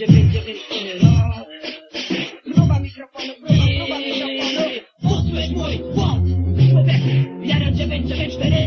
Posso Próba mikrofonu, próba, próba mikrofonu Posłysz mój głos Człowieku, jarę 994